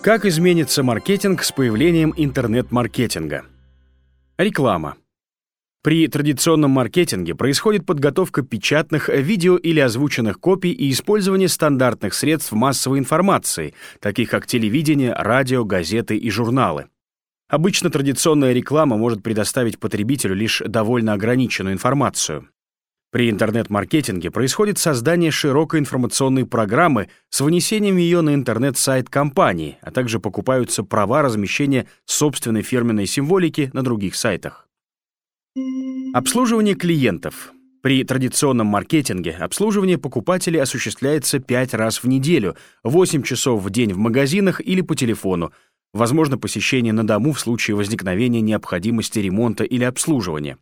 Как изменится маркетинг с появлением интернет-маркетинга? Реклама. При традиционном маркетинге происходит подготовка печатных, видео или озвученных копий и использование стандартных средств массовой информации, таких как телевидение, радио, газеты и журналы. Обычно традиционная реклама может предоставить потребителю лишь довольно ограниченную информацию. При интернет-маркетинге происходит создание широкой информационной программы с вынесением ее на интернет-сайт компании, а также покупаются права размещения собственной фирменной символики на других сайтах. Обслуживание клиентов. При традиционном маркетинге обслуживание покупателей осуществляется 5 раз в неделю, 8 часов в день в магазинах или по телефону, возможно посещение на дому в случае возникновения необходимости ремонта или обслуживания.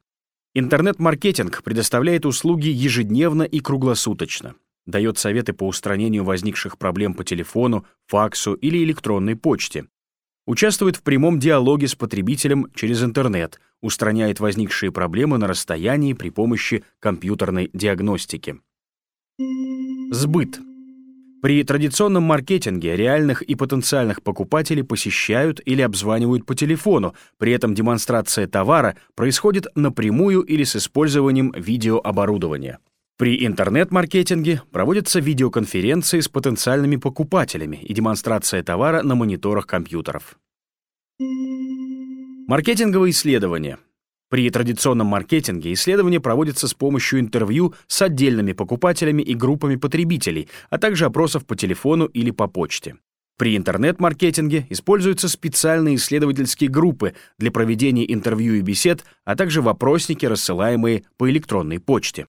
Интернет-маркетинг предоставляет услуги ежедневно и круглосуточно, дает советы по устранению возникших проблем по телефону, факсу или электронной почте, участвует в прямом диалоге с потребителем через интернет, устраняет возникшие проблемы на расстоянии при помощи компьютерной диагностики. Сбыт. При традиционном маркетинге реальных и потенциальных покупателей посещают или обзванивают по телефону, при этом демонстрация товара происходит напрямую или с использованием видеооборудования. При интернет-маркетинге проводятся видеоконференции с потенциальными покупателями и демонстрация товара на мониторах компьютеров. Маркетинговые исследования. При традиционном маркетинге исследования проводятся с помощью интервью с отдельными покупателями и группами потребителей, а также опросов по телефону или по почте. При интернет-маркетинге используются специальные исследовательские группы для проведения интервью и бесед, а также вопросники, рассылаемые по электронной почте.